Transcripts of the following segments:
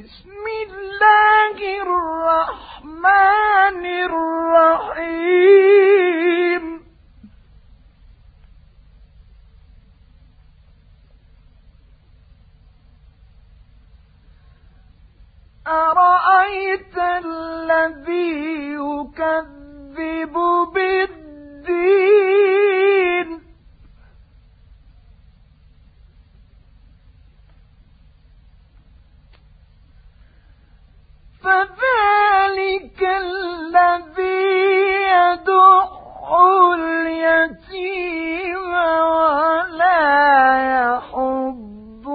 بسم الله الرحمن الرحيم. أرأيت فذلك الذي اليتيم ولا يحض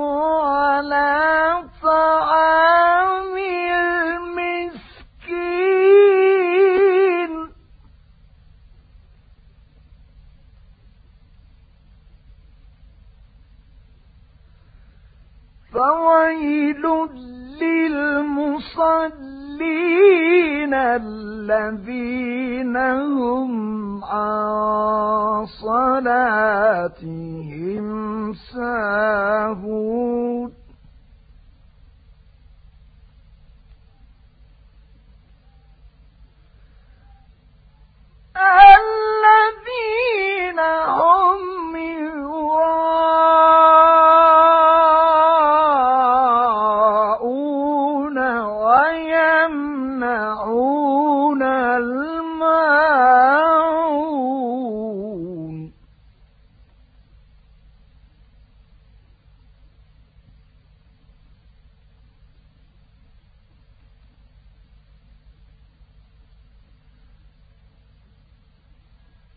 على طعام المسكين. فويل للمصلين الذين هم عن صلاتهم ساهون.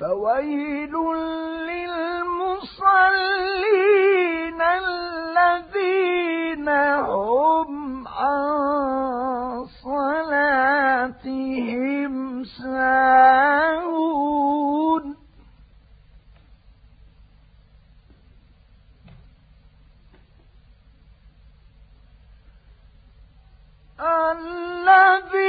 فويل للمصلين الذين هم عن صلاتهم ساهون. الذين